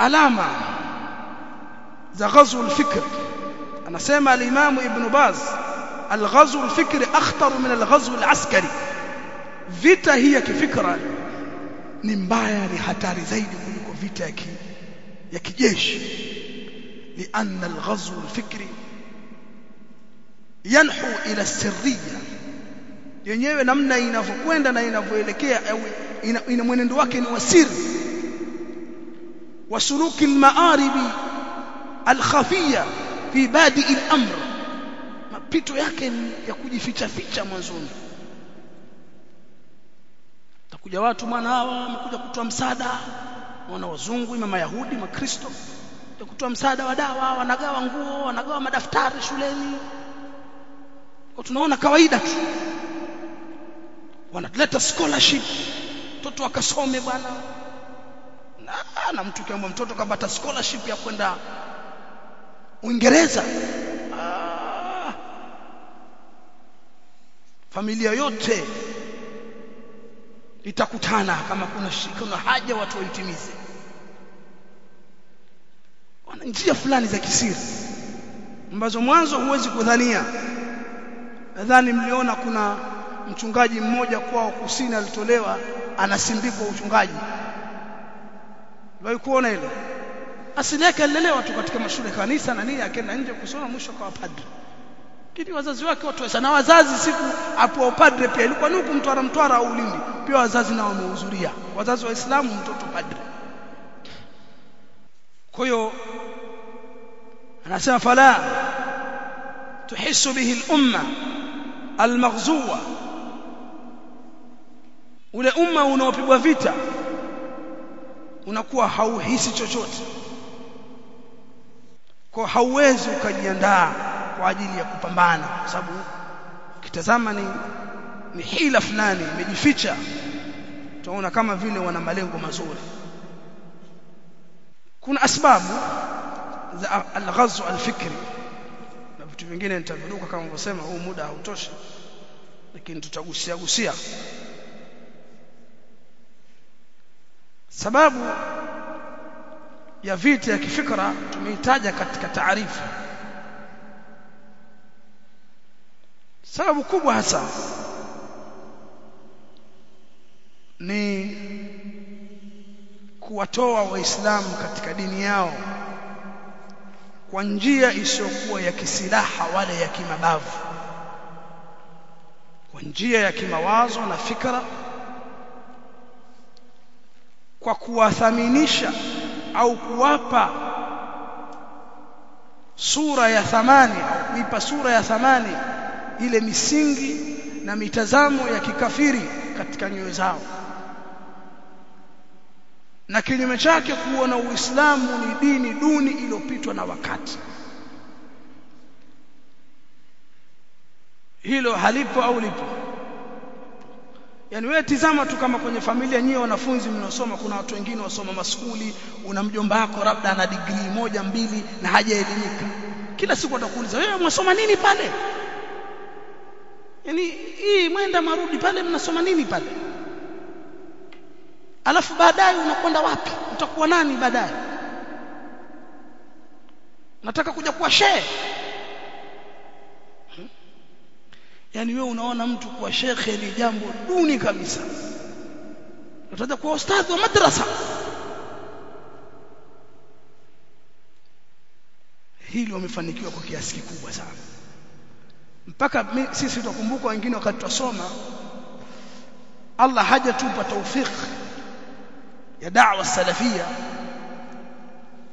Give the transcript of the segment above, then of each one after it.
alama za ghazw al-fikr anasema al-Imam Ibn Baz al-ghazw al-fikri akhtar min al-ghazw al-askari vita hii ya kifikra ni mbaya ni hatari zaidi kuliko vita ya ya kijeshi لأن الغزو الفكري ينحو إلى السرية yenyewe namna inavyokwenda na inavyoelekea ina, ina mwenendo wake ni wasiri wasuluki المآرب الخفية في بادئ الأمر mapito yake ni ya kujificha ficha mwanzoni. Takuja watu mwana hawa wamekuja kutoa msaada. Wana wazungu mama yahudi makristo kutoa msaada wa dawa. Wanagawa nguo wanagawa madaftari shuleni. Kwa tunaona kawaida tu. Wanaleta scholarship. Mtoto akasome bwana na, na mtu kiamba mtoto kapata scholarship ya kwenda Uingereza. Ah, familia yote itakutana kama kuna kuna haja watu waitimize. Wana njia fulani za kisiri ambazo mwanzo huwezi kudhania. Nadhani mliona kuna mchungaji mmoja kwao kusini alitolewa anasimbikwa uchungaji kuona ile asili yake alilelewa tu katika mashule kanisa na nini akaenda nje kusoma mwisho kwa padri. Kiti wazazi wake watu na wazazi siku hapo padre pia ilikuwa nuku mtwara mtwara au ulindi pia wazazi nao wamehudhuria. Wazazi wa Islamu mtoto padre kwa hiyo anasema fala tuhisu bihi al-umma al-maghzuwa. Ule umma unaopigwa vita unakuwa hauhisi chochote. Kwa hauwezi ukajiandaa kwa ajili ya kupambana kwa sababu kitazama ni ni hila fulani imejificha tunaona kama vile wana malengo mazuri. Kuna asbabu za alghazu al-fikri na vitu vingine nitaviruka kama nilivyosema huu muda hautoshi lakini tutagusia gusia sababu ya vita ya kifikra tumeitaja katika taarifa. Sababu kubwa hasa ni kuwatoa waislamu katika dini yao kwa njia isiyokuwa ya kisilaha wala ya kimabavu kwa njia ya kimawazo na fikra kwa kuwathaminisha au kuwapa sura ya thamani au kuipa sura ya thamani ile misingi na mitazamo ya kikafiri katika nyoyo zao. Na kinyume chake kuona Uislamu ni dini duni iliyopitwa na wakati. Hilo halipo au lipo yani wewe tizama tu kama kwenye familia nyie wanafunzi mnaosoma kuna watu wengine wasoma maskuli una mjomba wako labda ana degree moja mbili na hajaelimika. Kila siku atakuuliza wewe unasoma nini pale? Yaani hii mwenda marudi pale mnasoma nini pale? Alafu baadaye unakwenda wapi? Utakuwa nani baadaye? Nataka kuja kuwa shehe yani wewe unaona mtu kuwa shekhe ni jambo duni kabisa. Unataka kuwa ustadhi wa madrasa. Hili wamefanikiwa kwa kiasi kikubwa sana. Mpaka sisi tutakumbuka wengine wakati tusoma Allah hajatupa taufik ya da'wa salafia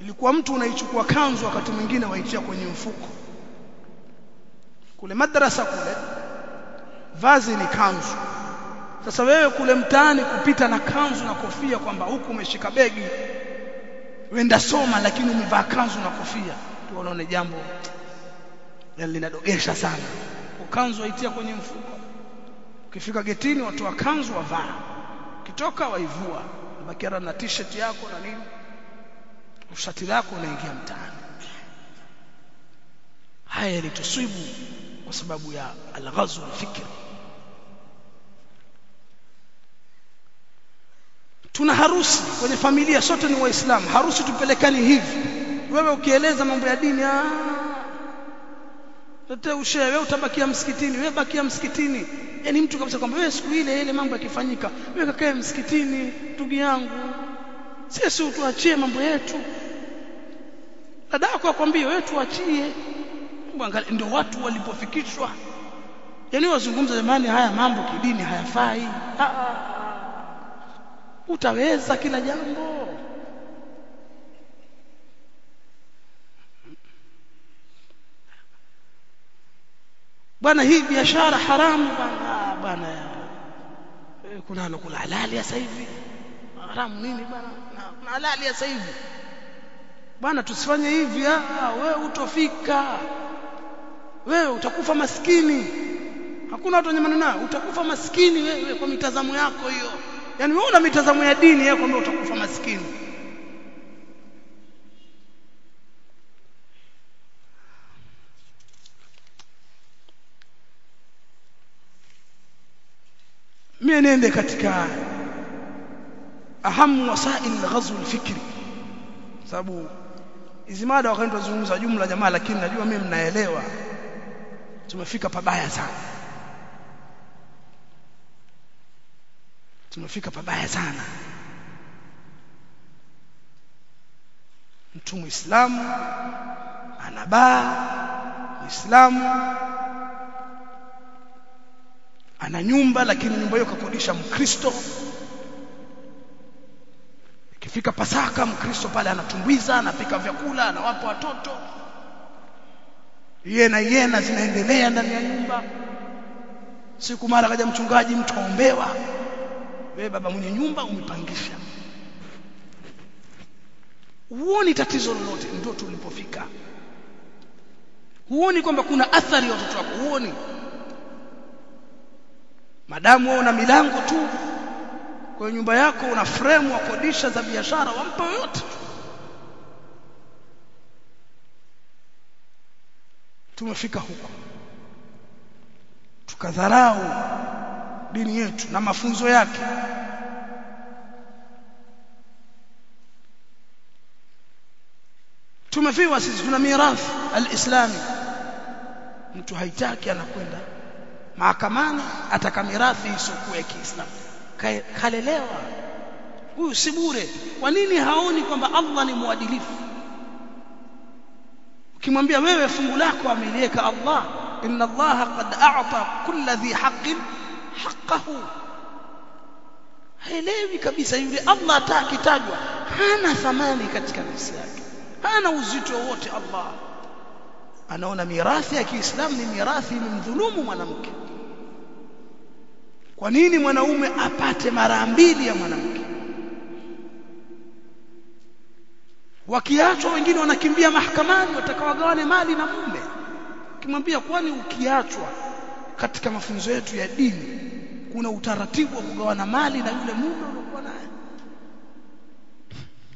ilikuwa mtu unaichukua kanzu wakati mwingine waitia kwenye mfuko. Kule madrasa kule vazi ni kanzu. Sasa wewe kule mtaani kupita na kanzu na kofia kwamba huku umeshika begi. Wenda soma lakini umevaa kanzu na kofia. Tu unaona jambo linadogesha sana. Ukanzu waitia kwenye mfuko. Ukifika getini watoa kanzu wavaa. Ukitoka waivua. Bakiara na t-shirt yako na nini. Shati lako unaingia mtaani. Haya yalituswibu kwa sababu ya alghazu fikri tuna harusi kwenye familia sote ni waislamu. Harusi tupelekani hivi. Wewe ukieleza mambo ya dini ah Tete ushe wewe utabakia msikitini. Wewe bakia msikitini. Yani mtu kabisa kwamba wewe siku ile ile mambo yakifanyika wewe kakae msikitini ndugu yangu. Sisi tuachie mambo yetu. Dada yako akwambie wewe tuachie. Angalia ndio watu walipofikishwa. Yani wazungumza jamani haya mambo kidini hayafai utaweza kila jambo. Bwana hii biashara haramu bwana bwana. Kuna anakula halali sasa hivi. Haramu nini bwana? Na halali sasa hivi. Bwana tusifanye hivi ah wewe utofika. Wewe utakufa maskini. Hakuna watu wenye maneno utakufa maskini wewe kwa mitazamo yako hiyo yani wewe una mitazamo ya dini yako kwamba utakufa maskini. Mimi niende katika ahamu wasail ghazw alfikri. Sababu hizi mada wakati tunazungumza jumla jamaa lakini najua mimi mnaelewa. Tumefika pabaya sana tumefika pabaya sana. Mtu muislamu anabaa muislamu ana nyumba lakini nyumba hiyo kakodisha mkristo. Ikifika pasaka mkristo pale anatumbuiza anapika vyakula anawapa watoto. Yena yena zinaendelea ndani ya nyumba. Siku mara kaja mchungaji mtu kaombewa wewe baba mwenye nyumba umepangisha huoni tatizo lolote ndio tulipofika huoni kwamba kuna athari ya watoto wako? Huoni? Madamu wewe una milango tu. Kwa nyumba yako una fremu wa kodisha za biashara wampa yote. Tumefika huko. Tukadharau dini yetu na mafunzo yake. Tumefiwa sisi tuna mirathi alislami. Mtu haitaki anakwenda mahakamani ataka mirathi isiyokuwa ya Kiislamu. Kalelewa. Huyu si bure. Kwa nini haoni kwamba Allah ni mwadilifu? Ukimwambia wewe fungu lako ameliweka Allah inna Allah qad a'ta kulli dhi haqqin haqqahu. Haelewi kabisa yule Allah atakitajwa hana thamani katika nafsi yake. Hana uzito wote Allah. Anaona mirathi ya Kiislamu ni mirathi mdhulumu mwanamke. Kwa nini mwanaume apate mara mbili ya mwanamke? Wakiachwa wengine wanakimbia mahakamani watakawagawane mali na mume. Kimwambia kwani ukiachwa katika mafunzo yetu ya dini kuna utaratibu wa kugawana mali na yule mume uliokuwa naye.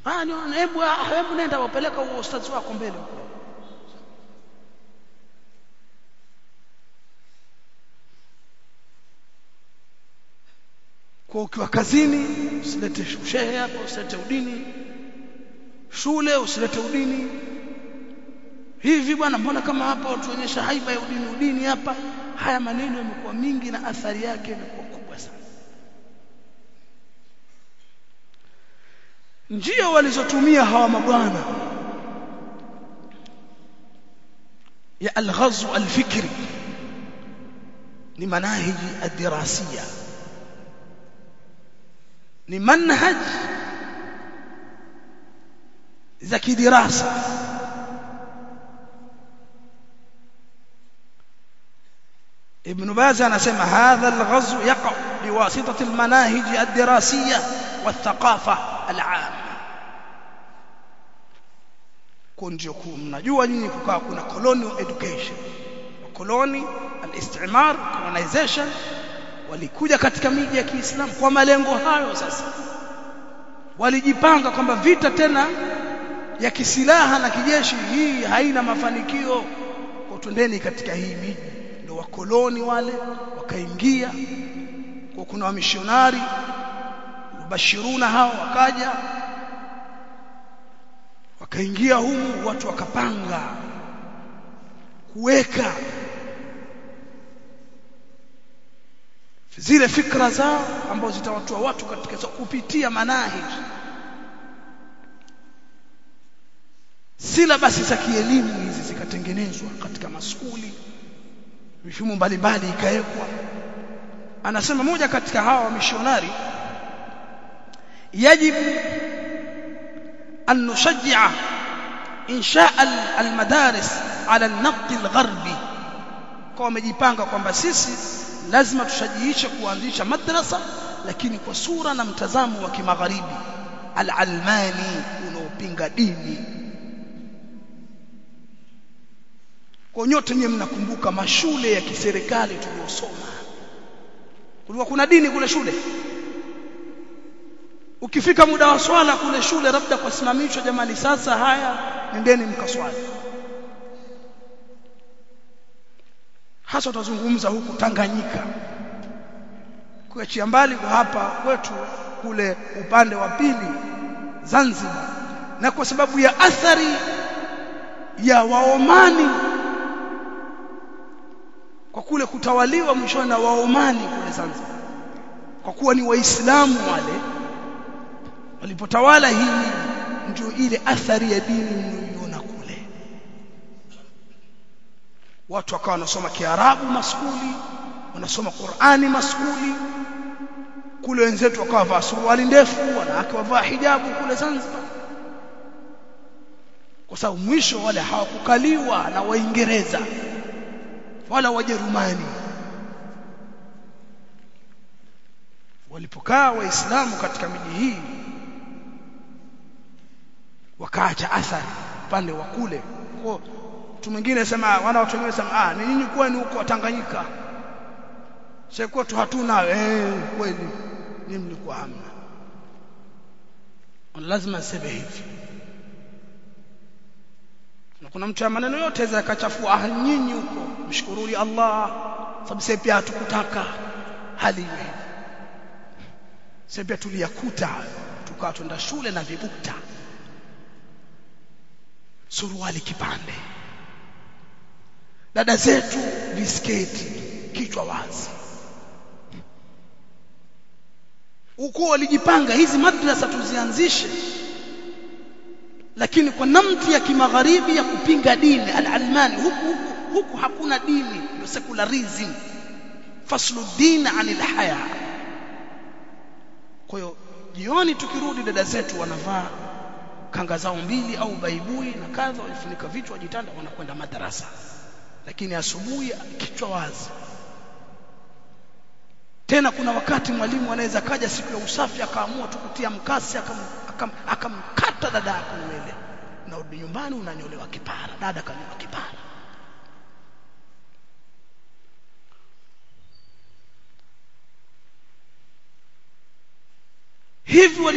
Ah ni hebu hebu nenda wapeleka huo ustadhi wako mbele. Kwa ukiwa kazini usilete shehe hapo usilete udini. Shule usilete udini. Hivi bwana mbona kama hapa watuonyesha haiba ya udini udini hapa? Haya maneno yamekuwa mingi na athari yake imekuwa njia walizotumia hawa mabwana ya alghazw alfikri ni manahiji adirasiya ni manhaj za kidirasa ابن باز anasema هذا الغزو يقع بواسطة المناهج الدراسية huko ndio kuu mnajua nyinyi kukaa kuna colonial education. Wakoloni al-istimar colonization walikuja katika miji ya Kiislamu kwa malengo hayo sasa. Walijipanga kwamba vita tena ya kisilaha na kijeshi hii haina mafanikio. Kwa tundeni katika hii miji. Ndio wakoloni wale wakaingia. Kwa kuna wamishonari mubashiruna hao wakaja wakaingia humu watu wakapanga kuweka zile fikra zao ambazo zitawatoa watu katika kupitia manahij. Sila basi za kielimu hizi zikatengenezwa katika maskuli mifumo mbalimbali ikawekwa. Anasema moja katika hawa wamishonari yajibu an نشجع إنشاء المدارس على النقد الغربي. Kwa wamejipanga kwamba sisi lazima tushajiishe kuanzisha madrasa lakini kwa sura na mtazamo wa kimagharibi al-almani unaopinga dini. Kwa nyote nyinyi mnakumbuka mashule ya kiserikali tuliyosoma kulikuwa kuna dini kule shule ukifika muda wa swala kule shule labda kusimamishwa jamani sasa haya nendeni mkaswali. Hasa utazungumza huku Tanganyika. Kuachia mbali kwa hapa kwetu kule upande wa pili Zanzibar. Na kwa sababu ya athari ya Waomani kwa kule kutawaliwa mwishoni na Waomani kule Zanzibar. Kwa kuwa ni waislamu wale walipotawala hii ndio ile athari ya dini mnayoiona kule. Watu wakawa wanasoma Kiarabu maskuli wanasoma Qur'ani maskuli. Kule wenzetu wakawa vaa suruali ndefu wanawake wavaa hijabu kule Zanzibar. Kwa sababu mwisho wale hawakukaliwa na Waingereza wala Wajerumani. Walipokaa waislamu katika miji hii wakaacha athari upande wa kule. Kwa mtu mwingine sema wana watu wengine sema ah ni nyinyi kwani huko Tanganyika. Sasa kwetu hatuna eh kweli. Ni mlikuwa hamna. Lazima sebe hivi. Na kuna mtu maneno yote za kachafua ah nyinyi huko mshukuruni Allah sababu sisi pia hatukutaka. Hali hiyo sisi pia tuliyakuta tukawa twenda shule na vibukta suruali kipande. Dada zetu visketi kichwa wazi. Huko walijipanga hizi madrasa tuzianzishe. Lakini kwa namti ya kimagharibi ya kupinga dini al-almani huku, huku, huku hakuna dini ndio secularism. Faslu din anil haya. Kwa hiyo jioni tukirudi dada zetu wanavaa kanga zao mbili au baibui na kadha wajifunika vichwa wajitanda wanakwenda madarasa. Lakini asubuhi kichwa wazi. Tena kuna wakati mwalimu anaweza kaja siku ya usafi akaamua tu kutia mkasi akamkata akam, akam dada yako nywele. Unarudi nyumbani unanyolewa kipara. Dada kanyolewa kipara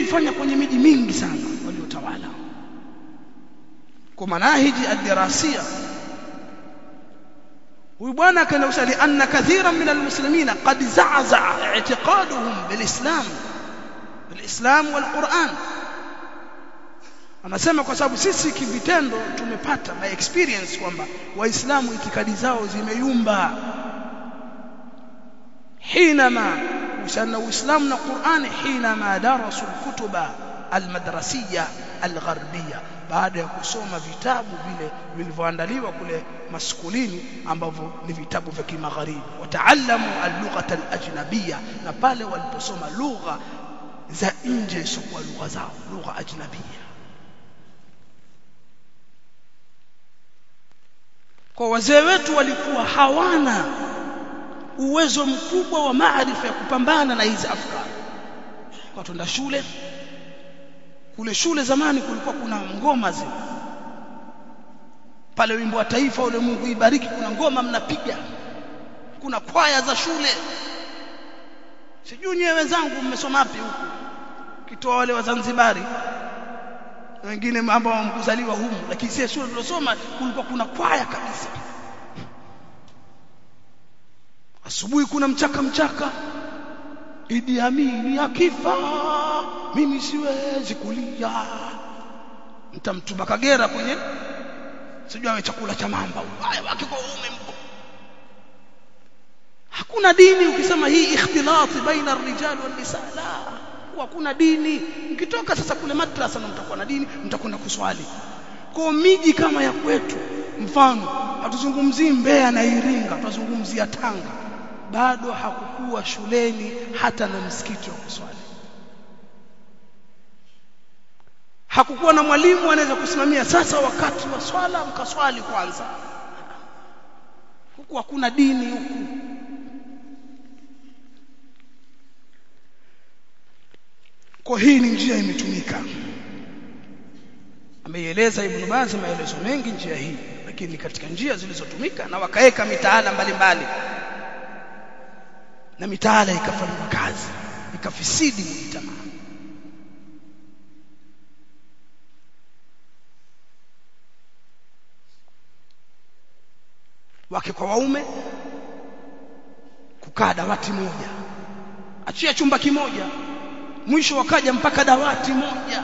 hivi kwenye miji mingi sana waliotawala. Kwa manahiji ad-dirasiya huyu bwana akaenda kusali anna kathiran min almuslimina qad za'za'a i'tiqaduhum bilislam bilislam walquran. Anasema kwa sababu sisi kivitendo tumepata by experience kwamba waislamu itikadi zao zimeyumba حينما وسن الإسلام القرآن حينما درسوا الكتب المدرسية الغربية baada ya kusoma vitabu vile vilivyoandaliwa kule maskulini ambavyo ni vitabu vya kimagharibi wataalamu al-lughata al-ajnabiyya na pale waliposoma lugha za nje isiyokuwa lugha zao lugha ajnabiyya kwa wazee wetu walikuwa hawana uwezo mkubwa wa maarifa ya kupambana na hizi afkari kwa shule kule shule zamani kulikuwa kuna ngoma zile. Pale wimbo wa taifa ule Mungu ibariki kuna ngoma mnapiga. Kuna kwaya za shule. Sijui nyewe wenzangu mmesoma wapi huku? Kitoa wale wa Zanzibari. Wengine ambao mkuzaliwa humu lakini sisi shule tulosoma kulikuwa kuna kwaya kabisa asubuhi kuna mchaka mchaka. Idi Amin akifa mimi siwezi kulia. Mtamtuma Kagera kwenye sijua awe chakula cha mamba. Ubaya wake kwa uume mko hakuna dini ukisema hii ikhtilati baina ar-rijal wan nisa la hakuna dini. Mkitoka sasa kule madrasa na mtakuwa na dini mtakwenda kuswali. Kwa miji kama ya kwetu mfano hatuzungumzii Mbeya na Iringa tunazungumzia Tanga bado hakukuwa shuleni hata na msikiti wa kuswali. Hakukuwa na mwalimu anaweza kusimamia. Sasa wakati wa swala mkaswali kwanza. Huku hakuna dini huku. Kwa hii ni njia imetumika. Ameieleza Ibn Baz maelezo mengi njia hii lakini katika njia zilizotumika na wakaweka mitaala mbalimbali na mitaala ikafanywa kazi ikafisidi mujtamaa wake kwa waume kukaa dawati moja achia chumba kimoja mwisho wakaja mpaka dawati moja.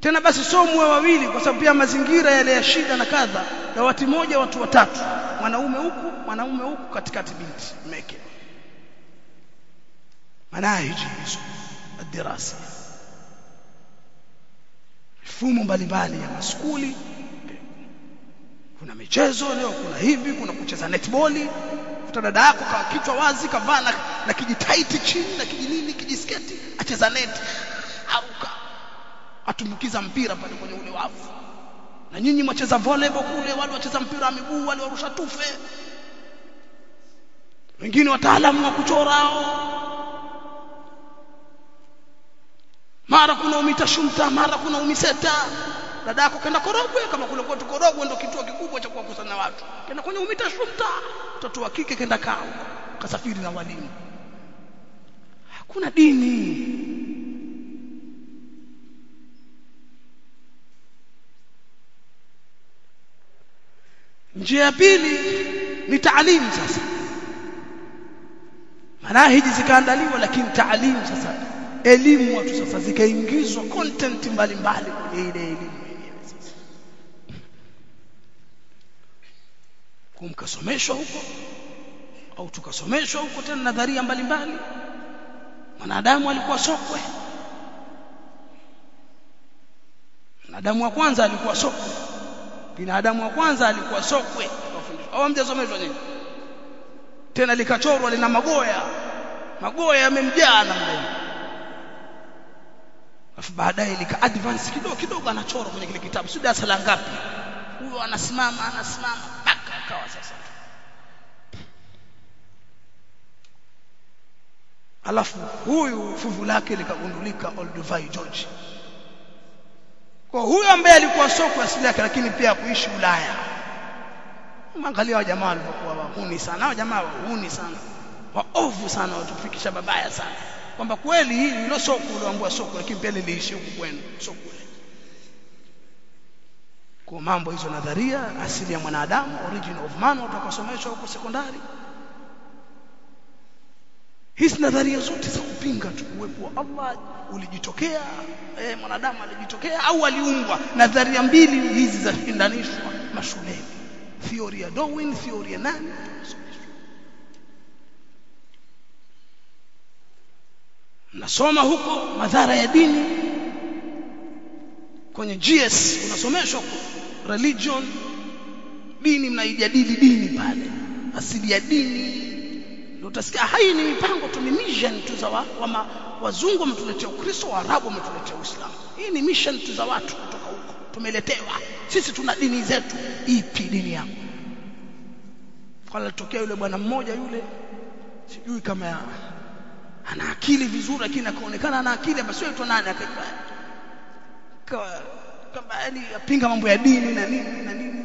Tena basi somwe wawili kwa sababu pia mazingira yale ya shida na kadha dawati moja watu watatu mwanaume huku mwanaume huku katikati binti meke. Manahiji hizo adirasi mifumo mbalimbali ya maskuli. Kuna michezo leo kuna hivi kuna kucheza netball. Kuta dada yako kwa kichwa wazi kavaa na, na kijitaiti chini na kijinini kijisketi acheza net. Aruka atumbukiza mpira pale kwenye ule wavu na nyinyi mwacheza volleyball kule wale wacheza mpira wa miguu wale warusha tufe. Wengine wataalamu wa kuchora hao. Mara kuna umita shumta mara kuna umiseta. Dada yako kenda Korogwe kama kule kwetu Korogwe ndio kituo kikubwa cha kuwakusanya watu. Kenda kwenye umita shumta mtoto wa kike kenda kao kasafiri na walimu. Hakuna dini njia ya pili ni taalimu sasa. Manahiji zikaandaliwa lakini taalimu sasa elimu watu sasa zikaingizwa content mbalimbali kwenye ile elimu yenyewe sasa. Kumkasomeshwa huko au tukasomeshwa huko tena nadharia mbalimbali. Mwanadamu alikuwa sokwe. Mwanadamu wa kwanza alikuwa sokwe binadamu wa kwanza alikuwa sokwe. Au hamjasomeshwa nini? Tena likachorwa lina magoya. Magoya yamemjaa na mbele afu baadaye lika advance kidogo kidogo anachora kwenye kile kitabu. Sio darasa la ngapi? Huyo anasimama anasimama mpaka akawa sasa. Alafu huyu fuvu lake likagundulika Olduvai George kwa huyo ambaye alikuwa soko asili yake lakini pia kuishi Ulaya. Angalia jamaa walikuwa wahuni sana. Jamaa wahuni sana. Waovu sana watufikisha babaya sana. Kwamba kweli hii hilo soko uliambua soko lakini pia liliishi huku kwenu soko kwa mambo hizo nadharia asili ya mwanadamu origin of man watu huko sekondari hizi nadharia zote za kupinga tu uwepo wa Allah ulijitokea eh, mwanadamu alijitokea au aliumbwa. Nadharia mbili hizi za shindanishwa mashuleni. Theory ya Darwin theory ya nani? Nasoma huko madhara ya dini. Kwenye GS unasomeshwa religion. Dini mnaijadili dini pale. Asili ya dini utasikia hai ni mipango tu ni mission tu za wa, wa wazungu wametuletea Ukristo Waarabu wametuletea Uislamu. Hii ni mission tu za watu kutoka huko. Tumeletewa. Sisi tuna dini zetu. Ipi dini yako kwa tokea yule bwana mmoja yule sijui kama ya, ana akili vizuri lakini akaonekana ana akili basi wewe nani akaitwa kama yani apinga mambo ya dini na nini na nini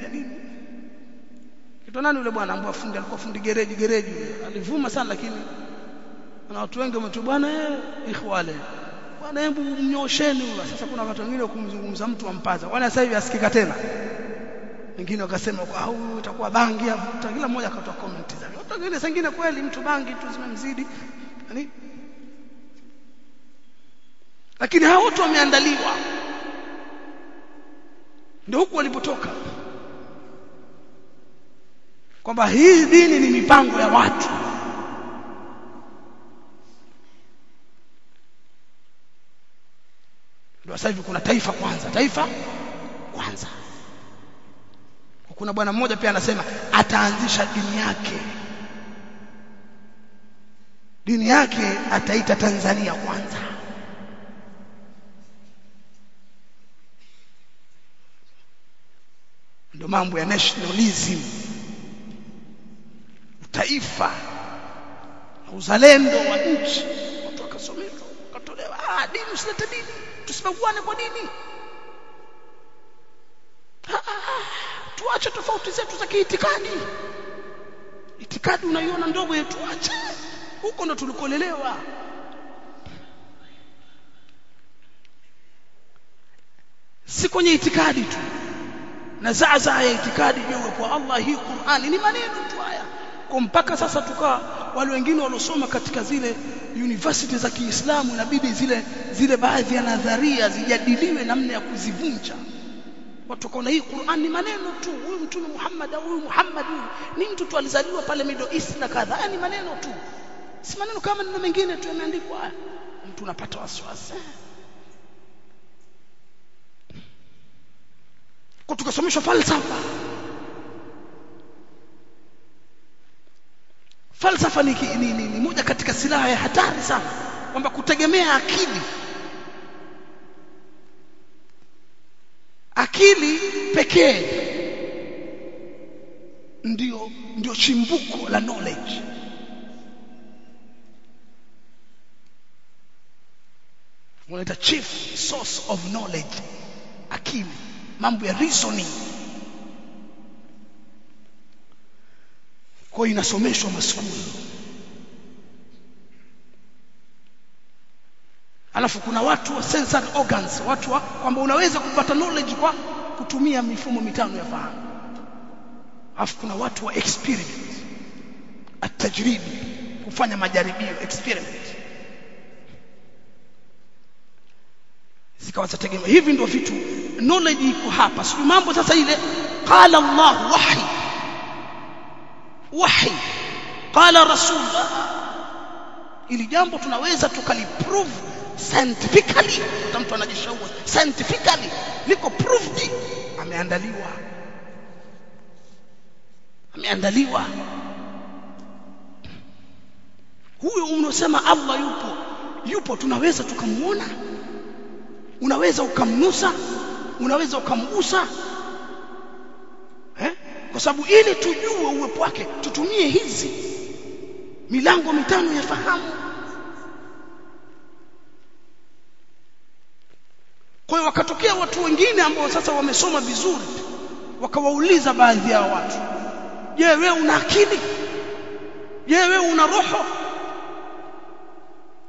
kitu nani yule bwana ambaye fundi alikuwa fundi gereji gereji alivuma sana lakini na watu wengi wametu bwana eh ikhwale. Bwana hebu mnyosheni huyo sasa kuna watu wengine kumzungumza mtu ampaza wala sasa hivi asikika tena? Wengine wakasema au itakuwa bangi hapo. Kila mmoja akatoa comment zake. Watu wengine sengine kweli mtu bangi tu zimemzidi. Yani lakini hao watu wameandaliwa. Ndio huku walipotoka kwamba hii dini ni mipango ya watu. Ndio sasa hivi kuna taifa kwanza taifa kwanza. Kuna bwana mmoja pia anasema ataanzisha dini yake. Dini yake ataita Tanzania kwanza. Ndio mambo ya nationalism utaifa na uzalendo wa nchi watu wakasomeshwa wakatolewa ah dini usilete dini tusibaguane kwa dini. Ah, ah, tuache tofauti zetu za kiitikadi. Itikadi unaiona ndogo yetu acha. Huko ndo tulikolelewa. Si kwenye itikadi tu. Na zaza ya itikadi juu kwa Allah hii Qur'ani ni maneno tu haya kwa mpaka sasa tukaa wale wengine waliosoma katika zile university za Kiislamu inabidi zile zile baadhi ya nadharia zijadiliwe namna ya kuzivunja. Watu wakaona hii Qur'an ni maneno tu huyu mtume Muhammad au huyu Muhammad huyu. Ni mtu tu alizaliwa pale Middle East na kadha ni maneno tu. Si maneno kama maneno mengine tu yameandikwa. Mtu unapata wasiwasi. Tukasomeshwa falsafa falsafa ni, ni, ni, ni moja katika silaha ya hatari sana kwamba kutegemea akili. Akili pekee ndio ndio chimbuko la knowledge. Wanaita chief source of knowledge akili mambo ya reasoning kwa inasomeshwa maskuli. Alafu kuna watu wa sensory organs watu wa kwamba unaweza kupata knowledge kwa kutumia mifumo mitano ya fahamu. Alafu kuna watu wa experiment atajribi kufanya majaribio experiment. Zikawa zategemea hivi ndio vitu knowledge iko hapa. Sio mambo sasa ile qala Allah wahi wahi. Qala rasul ili jambo tunaweza tukaliprove scientifically. Kama mtu anajishauri scientifically liko proved. Ameandaliwa. Ameandaliwa. Huyo unosema Allah yupo yupo tunaweza tukamuona unaweza ukamnusa? Unaweza ukamgusa? Kwa sababu ili tujue uwepo wake tutumie hizi. Milango mitano ya fahamu. Kwa hiyo wakatokea watu wengine ambao sasa wamesoma vizuri wakawauliza baadhi ya watu je wewe una akili? Je wewe una roho?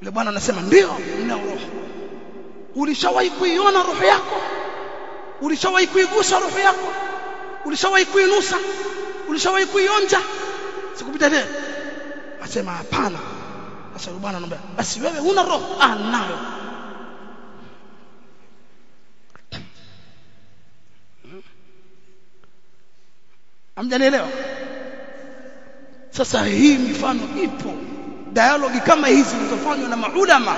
Yule bwana anasema ndio nina roho. Ulishawahi kuiona roho yako? Ulishawahi kuigusa roho yako ulishawahi kuinusa? Ulishawahi kuionja? Sikupita tena asema hapana. Sasa bwana anambia basi wewe una roho. Ah nayo amjanielewa Sasa hii mifano ipo. Dialogi kama hizi zilizofanywa na maulama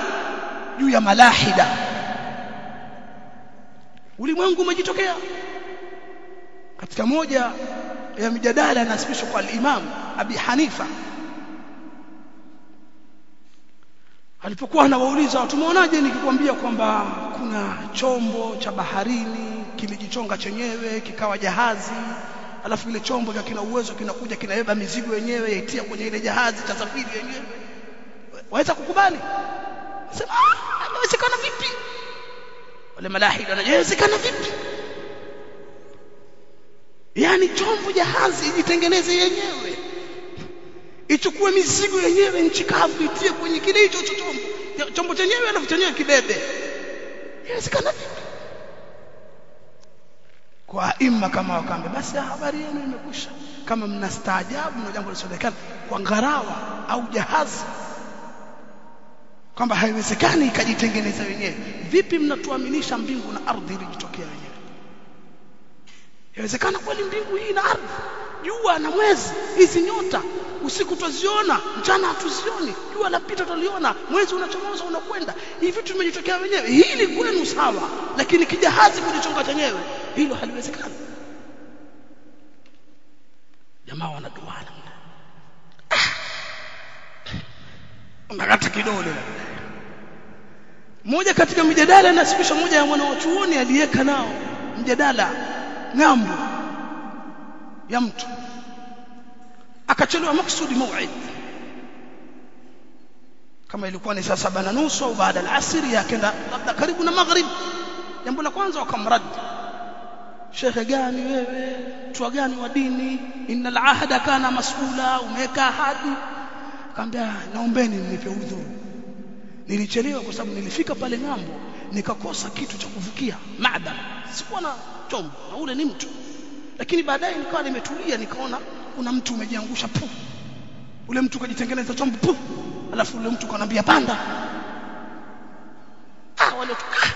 juu ya malahida. Ulimwengu umejitokea katika moja ya mjadala inasibishwa kwa al-Imam Abi Hanifa. Alipokuwa anawauliza watu muonaje nikikwambia kwamba kuna chombo cha baharini kilijichonga chenyewe kikawa jahazi alafu ile chombo cha kina uwezo kinakuja kinabeba mizigo yenyewe yaitia kwenye ile jahazi tasafiri yenyewe? Waweza kukubali? Sema ah inawezekana vipi? Wale malahidi inawezekana vipi yani chombo jahazi ijitengeneze yenyewe. Ichukue mizigo yenyewe nchi kavu itie kwenye kile hicho chombo chombo chenyewe alafu chenyewe kibebe. Inawezekana vipi? Kwa imma kama wakambe basi habari yenu imekwisha. Kama mna staajabu na jambo lisionekana kwa ngarawa au jahazi kwamba haiwezekani ikajitengeneza wenyewe vipi mnatuaminisha mbingu na ardhi ilijitokea wenyewe Yawezekana kweli mbingu hii na ardhi, jua na mwezi, hizi nyota, usiku twaziona, mchana hatuzioni, jua lapita tuliona, mwezi unachomoza unakwenda. Hivi vitu vimejitokea wenyewe. Hili kwenu sawa, lakini kijahazi kujichonga chenyewe, hilo haliwezekani. Jamaa wanaduana. nakata Unakata kidole. Moja katika mijadala inasipisha moja ya mwanachuoni aliyeka nao mjadala ng'ambo ya mtu. Akachelewa maksudi mauid kama ilikuwa ni saa saba na nusu au baada ya asiri akaenda labda karibu na maghrib. Jambo la kwanza wakamradi. Shekhe gani wewe? Mtu gani wa dini? Innal ahda kana mas'ula umeweka ahadi. Akamwambia naombeni mnipe udhuru nilichelewa kwa sababu nilifika pale ng'ambo nikakosa kitu cha kuvukia. Maadam sikuwa na chombo na ule ni mtu lakini baadaye nikawa nimetulia nikaona kuna mtu umejiangusha pu ule mtu kajitengeneza chombo pu alafu ule mtu kanambia panda. Ah wale ah.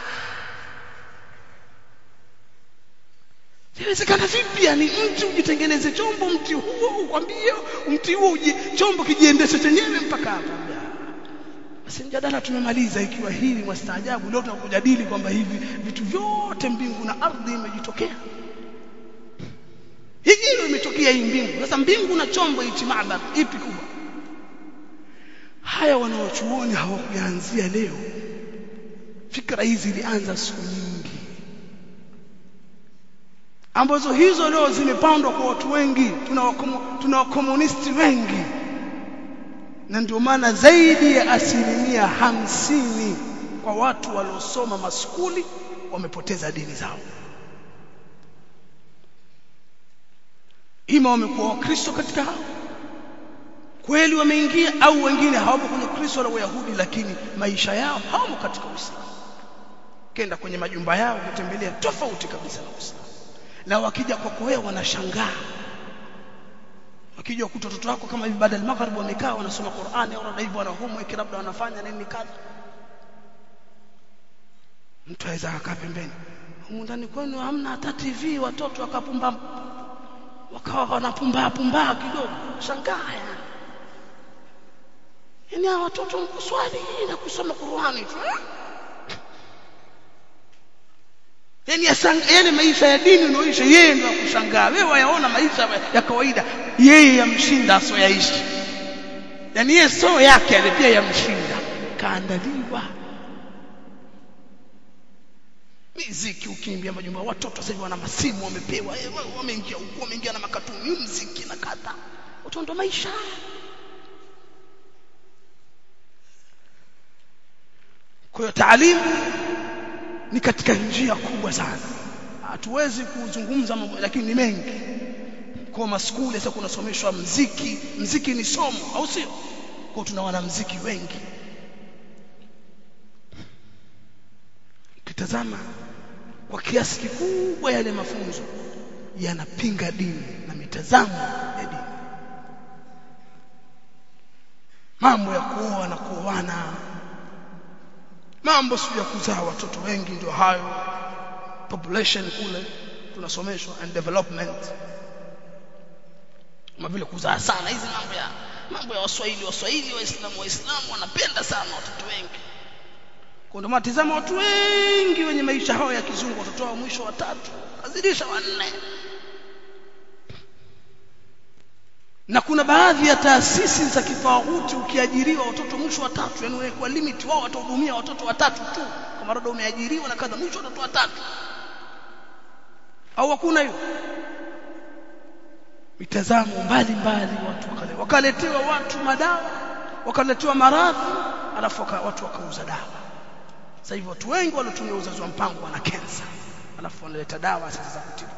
Inawezekana vipi? Yani mti ujitengeneze chombo mti huo ukwambie mti huo uji, chombo kijiendeshe chenyewe mpaka hapa basi mjadala tumemaliza ikiwa hili mwastaajabu leo tunakujadili kwamba hivi vitu vyote mbingu na ardhi imejitokea. Hivi imetokea hii mbingu. Sasa mbingu na chombo hichi maabara ipi kubwa? Haya wanaochuoni hawakuanzia leo. Fikra hizi ilianza siku nyingi ambazo hizo leo zimepandwa kwa watu wengi. Tuna wakomunisti wengi na ndio maana zaidi ya asilimia hamsini kwa watu waliosoma maskuli wamepoteza dini zao. Ima wamekuwa wakristo katika hao. Kweli wameingia au wengine hawapo kwenye Kristo wala Uyahudi lakini maisha yao hawamo katika Uislamu. Kenda kwenye majumba yao kutembelea tofauti kabisa na Uislamu. Na wakija kwako wewe wanashangaa wakija kuta watoto wako kama hivi baada ya maghrib wamekaa wanasoma Qur'ani au wanadaibu wana homework labda wanafanya nini kadha mtu aweza akaa pembeni. Humu ndani kwenu hamna hata TV watoto wakapumba wakawa wanapumba pumba kidogo. Shangaa yani. Hawa watoto mkuswali na kusoma Qur'ani tu yani yani maisha ya dini unaoisha yeye ndio akushangaa wewe wayaona maisha ya kawaida yeye yamshinda asoyaishi yani yeye so yake ale pia yamshinda. Kaandaliwa. Miziki ukimbia majumba watoto sasa wana masimu wamepewa wameingia huko wameingia na makatuni muziki na kadha. Utondo maisha. Kwa hiyo taalimu ni katika njia kubwa sana. Hatuwezi kuzungumza mambo lakini ni mengi. Kwa maskuli sasa kunasomeshwa mziki. Mziki ni somo au sio? Kwa tuna wanamziki wengi. Kitazama kwa kiasi kikubwa yale mafunzo yanapinga dini na mitazamo ya dini. Mambo ya kuoa na kuoana mambo sio ya kuzaa watoto wengi ndio hayo. Population kule tunasomeshwa and development. Kama vile kuzaa sana hizi mambo ya mambo ya waswahili waswahili waislamu waislamu wanapenda sana watoto wengi. Kwa ndio watu wengi wenye maisha hao ya kizungu watoto wa mwisho watatu kazidisha wanne na kuna baadhi ya taasisi za kifauti ukiajiriwa watoto mwisho watatu yani unawekwa limit wao watahudumia watoto watatu tu. Kama bado umeajiriwa na kadha mwisho watoto watatu. Au hakuna hiyo? Mitazamo mbalimbali watu wakale wakaletewa watu madawa wakaletewa maradhi alafu watu wakauza dawa. Sasa hivi watu wengi walotumia uzazi wa mpango wana kensa alafu wanaleta dawa sasa za kutibu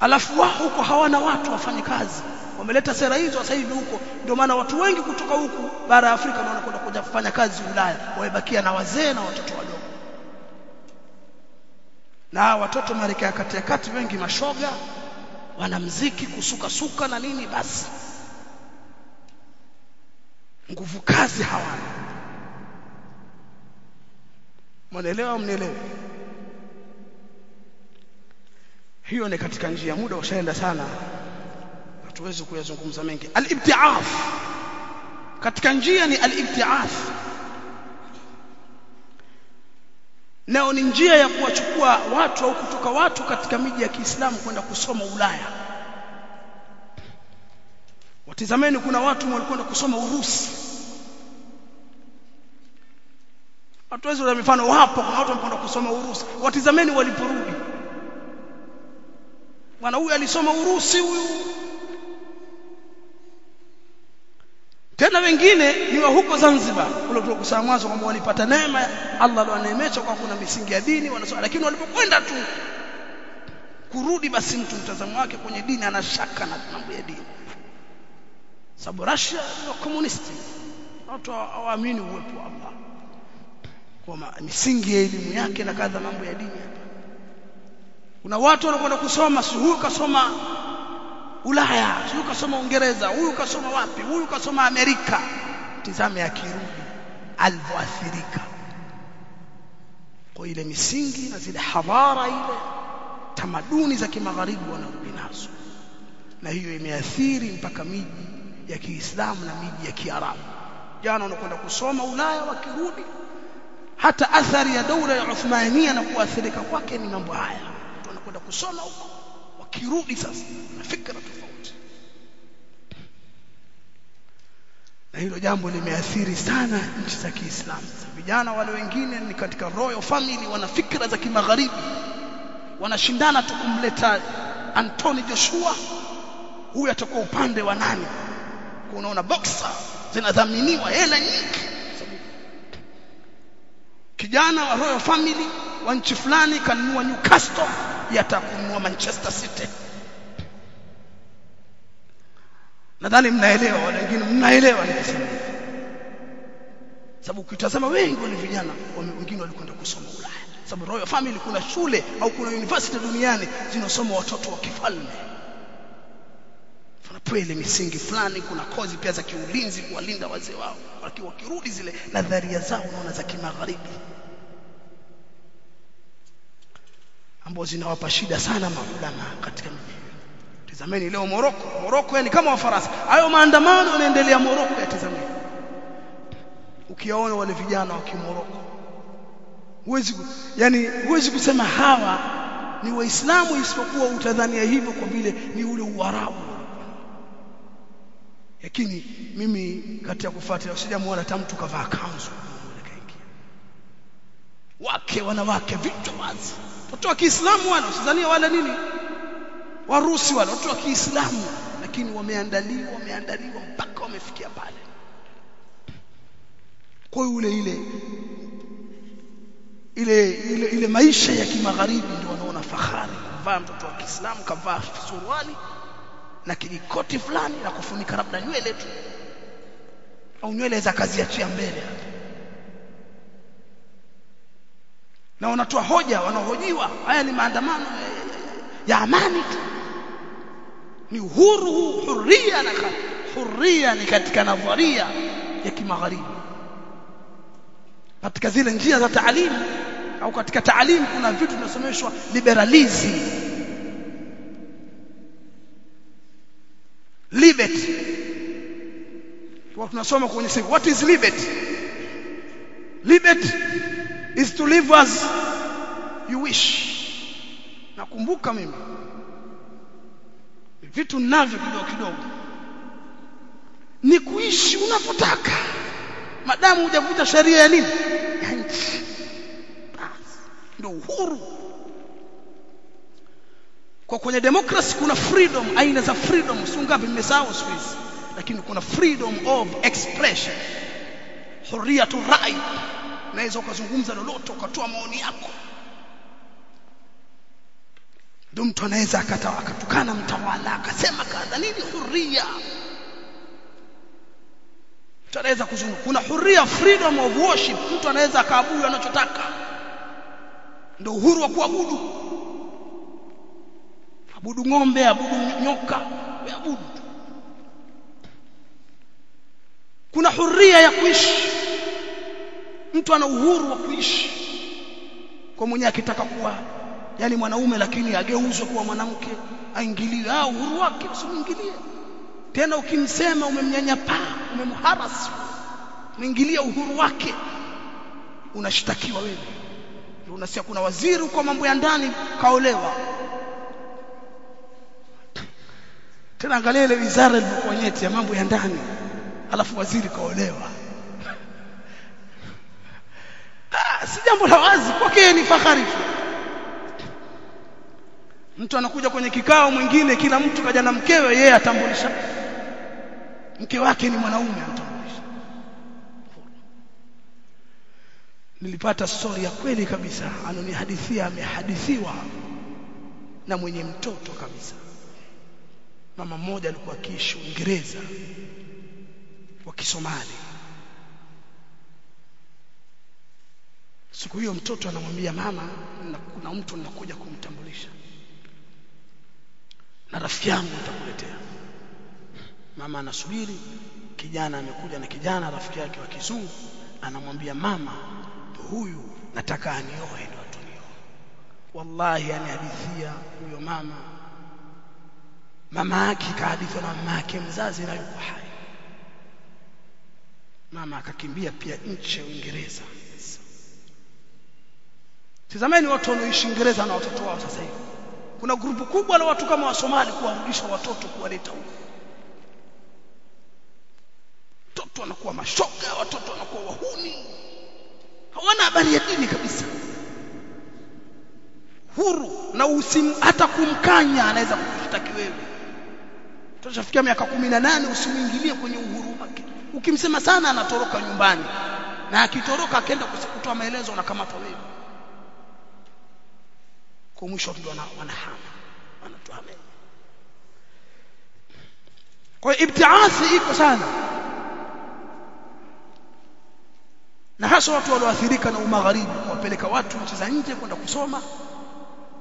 alafu wao huko hawana watu wafanye kazi. Wameleta sera hizo sasa hivi huko. Ndio maana watu wengi kutoka huku bara ya Afrika wanakwenda kuja kufanya kazi Ulaya. Wamebakia na wazee na watoto wadogo. Na watoto marika ya kati ya kati wengi mashoga wana mziki kusuka suka na nini basi. Nguvu kazi hawana. Mwanaelewa mnielewe hiyo ni katika njia muda ushaenda sana. Hatuwezi kuyazungumza mengi. Al-ibti'af. Katika njia ni al-ibti'af. Nao ni njia ya kuwachukua watu au kutoka watu katika miji ya Kiislamu kwenda kusoma Ulaya. Watizameni kuna watu walikwenda kusoma Urusi. Hatuwezi kutoa mifano wapo kuna watu walikwenda kusoma Urusi. Watizameni waliporudi bwana huyu alisoma Urusi huyu. Tena wengine ni wa huko Zanzibar. Kule tulikusema mwanzo kwamba walipata neema Allah aliwaneemesha kwa kuna misingi ya dini wanasoma. Lakini walipokwenda tu kurudi basi mtu mtazamo wake kwenye dini anashaka na mambo ya dini. Sababu Russia ni wa komunisti. Watu hawaamini uwepo wa Allah. Kwa misingi ya elimu yake na kadha mambo ya dini kuna watu wanakwenda kusoma si huyu kasoma Ulaya huyu kasoma Uingereza huyu kasoma wapi huyu kasoma Amerika. Tizame akirudi alivyoathirika. Kwa ile misingi na zile hadhara ile tamaduni za kimagharibi wanarudi nazo. Na hiyo imeathiri mpaka miji ya Kiislamu na miji ya Kiarabu. Jana wanakwenda kusoma Ulaya wakirudi hata athari ya dola ya Uthmania na kuathirika kwake ni mambo haya wanakwenda kusoma huko wakirudi sasa na fikra tofauti. Na hilo jambo limeathiri sana nchi za Kiislamu. Vijana wale wengine ni katika royal family wana fikra za kimagharibi. Wanashindana tu kumleta Anthony Joshua. Huyu atakuwa upande wa nani? Unaona boxer zinadhaminiwa hela nyingi. Kijana wa royal family wa nchi fulani kanunua Newcastle yatakununua Manchester City. Nadhani mnaelewa wengine mnaelewa nikisema sababu ukitazama wengi wale vijana wengine walikwenda kusoma Ulaya. Sababu royal family kuna shule au kuna university duniani zinasoma watoto wa kifalme. Kuna ile misingi fulani kuna kozi pia za kiulinzi kuwalinda wazee wao. Wakirudi zile nadharia zao unaona za kimagharibi ambao zinawapa shida sana maulama katika mji tazameni leo Moroko Moroko yani kama wafarasa hayo maandamano yanaendelea Morocco yatazameni ukiwaona wale vijana wa kimoroko huwezi yani huwezi kusema hawa ni waislamu isipokuwa utadhania hivyo kwa vile ni ule uarabu. Lakini mimi kati ya kufuatilia sijamuona mtu kavaa kanzu. Wake wanawake vichwa wazi watoto wa Kiislamu wale usidhania wale nini? Warusi wale watoto wa Kiislamu. Lakini wameandaliwa wameandaliwa mpaka wamefikia pale. Kwa yule ile ile ile ile maisha ya kimagharibi ndio wanaona fahari. Kuvaa mtoto wa Kiislamu kavaa suruali na kijikoti fulani na kufunika labda nywele tu. Au nywele za kaziachia mbele na wanatoa hoja wanahojiwa haya ni maandamano ya, amani tu. Ni uhuru huria na huria ni katika nadharia ya kimagharibi. Katika zile njia za taalimu au katika taalimu kuna vitu vinasomeshwa liberalism. Liberty. Tunasoma kwenye what is liberty? Liberty is to live as you wish. Nakumbuka mimi. Vitu navyo kidogo kidogo. Ni kuishi unavyotaka madamu hujavuta sheria ya nini? Ya nchi. Ndio uhuru. Kwa kwenye democracy kuna freedom aina za freedom. Si ngapi mmesahau siku hizi. Lakini kuna freedom of expression. Huriatu rai unaweza ukazungumza lolote ukatoa maoni yako. Ndio mtu anaweza akatukana mtawala akasema kadha. Nini huria? Mtu anaweza kuzungumza. Kuna huria freedom of worship. Mtu anaweza akaabudu anachotaka. Ndio uhuru wa kuabudu. Abudu ng'ombe abudu nyoka abudu kuna huria ya kuishi mtu ana uhuru wa kuishi kwa mwenye akitaka kuwa yani mwanaume lakini ageuzwe kuwa mwanamke aingiliwe. Ah uhuru wake usimwingilie. Tena ukimsema umemnyanyapaa umemharasi mwingilia uhuru wake unashtakiwa wewe. Unasikia kuna waziri kwa mambo ya ndani kaolewa. Tena angalia ile wizara ilikuwa nyeti ya mambo ya ndani alafu waziri kaolewa si jambo la wazi kwake ni fahari mtu anakuja kwenye kikao mwingine kila mtu kaja na mkewe yeye atambulisha. Mke wake ni mwanaume atambulisha. Nilipata story ya kweli kabisa anonihadithia amehadithiwa na mwenye mtoto kabisa. Mama mmoja alikuwa akiishi Uingereza wa Kisomali siku hiyo mtoto anamwambia mama na kuna mtu ninakuja kumtambulisha. Na rafiki yangu nitakuletea. Mama anasubiri kijana amekuja na kijana rafiki yake wa kizungu anamwambia mama huyu nataka anioe ndo atunioe. Wallahi anihadithia huyo mama. Mama yake kahadithwa na mama yake mzazi na yuko hai. Mama akakimbia pia nchi ya Uingereza Tazameni watu wanaoishi Uingereza na watoto wao sasa hivi. Kuna grupu kubwa la watu kama Wasomali kuwarudisha watoto kuwaleta huko. Watoto wanakuwa mashoga, watoto wanakuwa wahuni. Hawana habari ya dini kabisa. Huru na usim hata kumkanya anaweza kukushtaki wewe. Tutashafikia miaka 18 usimuingilie kwenye uhuru wake. Ukimsema sana anatoroka nyumbani. Na akitoroka akaenda kutoa maelezo unakamatwa wewe kwa mwisho ndio wanahama. Wanatuhame kwa ibtiasi iko sana. Na hasa watu walioathirika na umagharibi kuwapeleka watu nchi za nje kwenda kusoma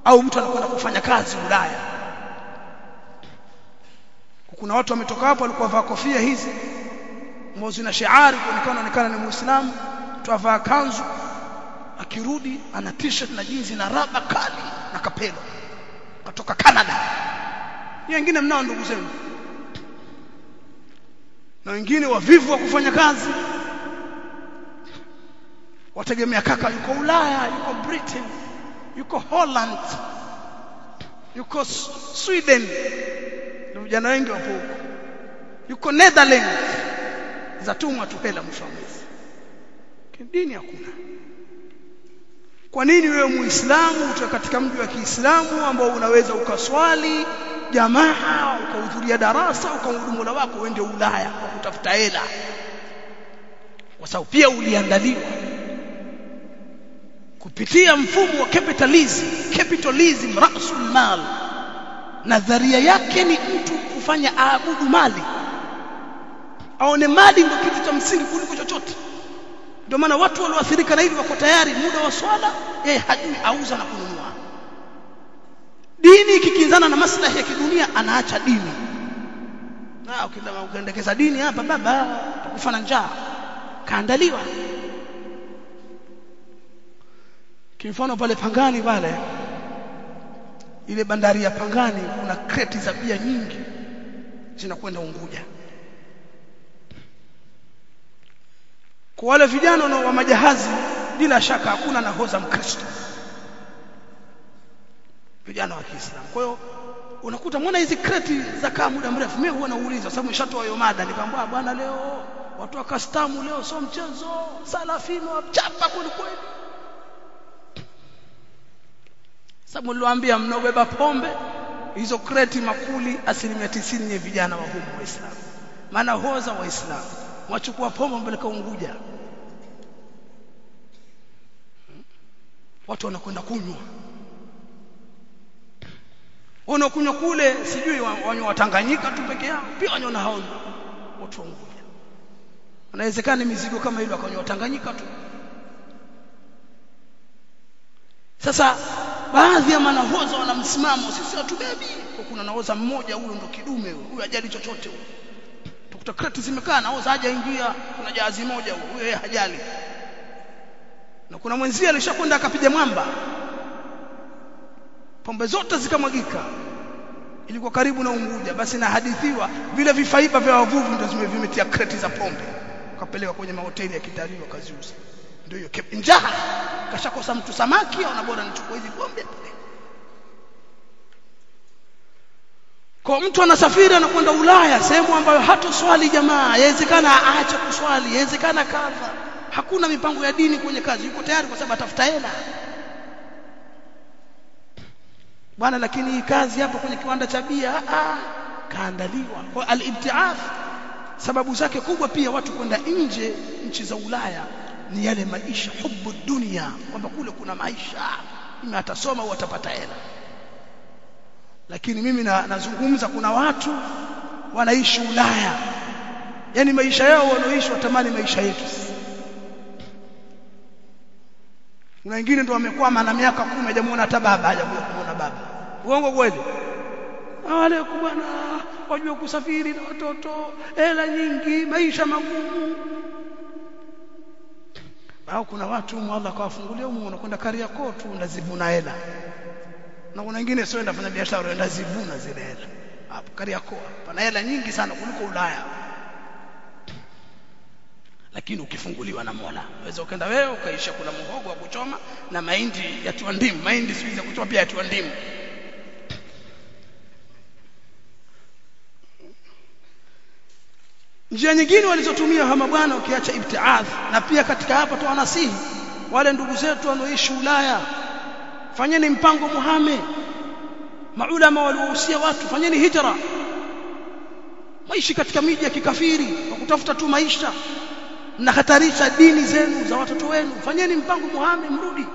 au mtu anakwenda kufanya kazi Ulaya. Kuna watu wametoka hapo walikuwa vaa kofia hizi mmoja na shiari kuonekana anaonekana ni muislamu tuavaa kanzu akirudi ana t-shirt na jinzi na raba kali na kapelo kutoka Canada. Ni wengine mnao ndugu zenu. Na wengine wavivu wa kufanya kazi. Wategemea kaka yuko Ulaya yuko Britain yuko Holland yuko Sweden. Ndio vijana wengi wapo huko. Yuko Netherlands. Zatumwa tu hela mwisho wa mwezi. Dini hakuna kwa nini wewe muislamu katika mji wa Kiislamu ambao unaweza ukaswali jamaa ukahudhuria darasa ukahudumu Mola wako uende Ulaya kwa kutafuta hela? Kwa sababu pia uliandaliwa kupitia mfumo wa capitalism. Capitalism rasul mal. Nadharia yake ni mtu kufanya aabudu mali. Aone mali ndio kitu cha msingi kuliko chochote ndio maana watu walioathirika na hivi wako tayari muda wa swala yeye hajui auza na kununua. Dini ikikinzana na maslahi ya kidunia anaacha dini. Na ukitaka ukaendekeza dini hapa baba utakufa na njaa. Kaandaliwa. Kimfano pale Pangani pale ile bandari ya Pangani kuna kreti za bia nyingi zinakwenda Unguja kwa wale vijana wa majahazi bila shaka hakuna nahoza mkristo. Vijana wa Kiislamu. Kwa hiyo unakuta mwana hizi kreti za kaa muda mrefu? Mimi huwa nauliza sababu nishatoa hiyo mada nikamwambia bwana leo watu wa kastamu leo sio mchezo salafino wachapa kweli kweli. Sababu niliwaambia mnaobeba pombe hizo kreti makuli asilimia tisini ni vijana wa humu waislamu. Maana hoza waislamu wachukua pombe mpeleka Unguja. Watu wanakwenda kunywa. Wanakunywa kule sijui wanywa watanganyika tu peke yao pia wanywa na watu wa Unguja. Inawezekana mizigo kama ile wakanywa watanganyika tu. Sasa baadhi ya manahoza wana msimamo sisi hatubebi. Kuna nahoza mmoja huyo ndo kidume huyo ajali chochote huyo utakuta kreti zimekaa na haja ingia. Kuna jahazi moja yeye hajali. Na kuna mwenzie alishakwenda akapiga mwamba. Pombe zote zikamwagika. Ilikuwa karibu na Unguja. Basi na hadithiwa vile vifaiba vya wavuvu ndio vimetia kreti za pombe. Wakapeleka kwenye mahoteli ya kitalii wakaziuza. Ndio hiyo. Njaa! Kashakosa mtu samaki au bora nichukue hizi pombe kwa mtu anasafiri anakwenda Ulaya sehemu ambayo hatoswali jamaa yawezekana aache kuswali yawezekana kadha hakuna mipango ya dini kwenye kazi yuko tayari kwa sababu atafuta hela. Bwana lakini hii kazi hapa kwenye kiwanda cha bia ah kaandaliwa. Kwa al-ibtiaf sababu zake kubwa pia watu kwenda nje nchi za Ulaya ni yale maisha hubu dunia kwamba kule kuna maisha. Atasoma au atapata hela lakini mimi na, nazungumza kuna watu wanaishi Ulaya. Yani maisha yao wanaoishi watamani maisha yetu kuna wengine ndio wamekwama na miaka 10 hajamuona hata baba hajakuja kumuona baba. Uongo kweli? Wale bwana wajua kusafiri na watoto hela nyingi maisha magumu. Au kuna watu Allah kawafungulia umu unakwenda Kariakoo tu unazivuna hela na kuna wengine sio enda fanya biashara unaenda zivuna zile hela. Hapo Kariakoo pana hela nyingi sana kuliko Ulaya. Lakini ukifunguliwa na Mola unaweza ukaenda wewe ukaisha. Kuna muhogo wa kuchoma na mahindi ya ndimu. Mahindi siku ya kuchoma pia yatiwa ndimu. Njia nyingine walizotumia hama bwana ukiacha ibtiadh na pia katika hapa tu wanasihi wale ndugu zetu wanaoishi Ulaya fanyeni mpango muhame. Maulama waliohusia watu fanyeni hijra. Maishi katika miji ya kikafiri kwa kutafuta tu maisha. Mnahatarisha dini zenu za watoto wenu. Fanyeni mpango muhame mrudi.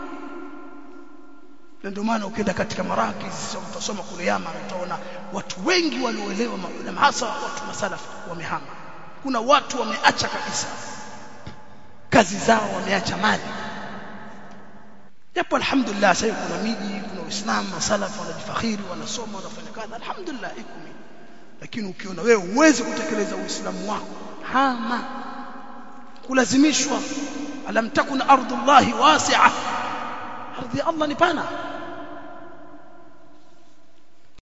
Ndio maana ukienda katika marakiz utasoma kule Yama utaona watu wengi walioelewa maulama hasa watu masalafu wamehama. Kuna watu wameacha kabisa. Kazi zao wameacha mali japo alhamdulillah sasa kuna miji kuna uislamu masalafu wanajifakhiri wanasoma wanafanya kadha alhamdulillah iko miji lakini ukiona wewe uwezi kutekeleza uislamu wako hama kulazimishwa alam takun ardullahi wasi'a ardhi Allah ni pana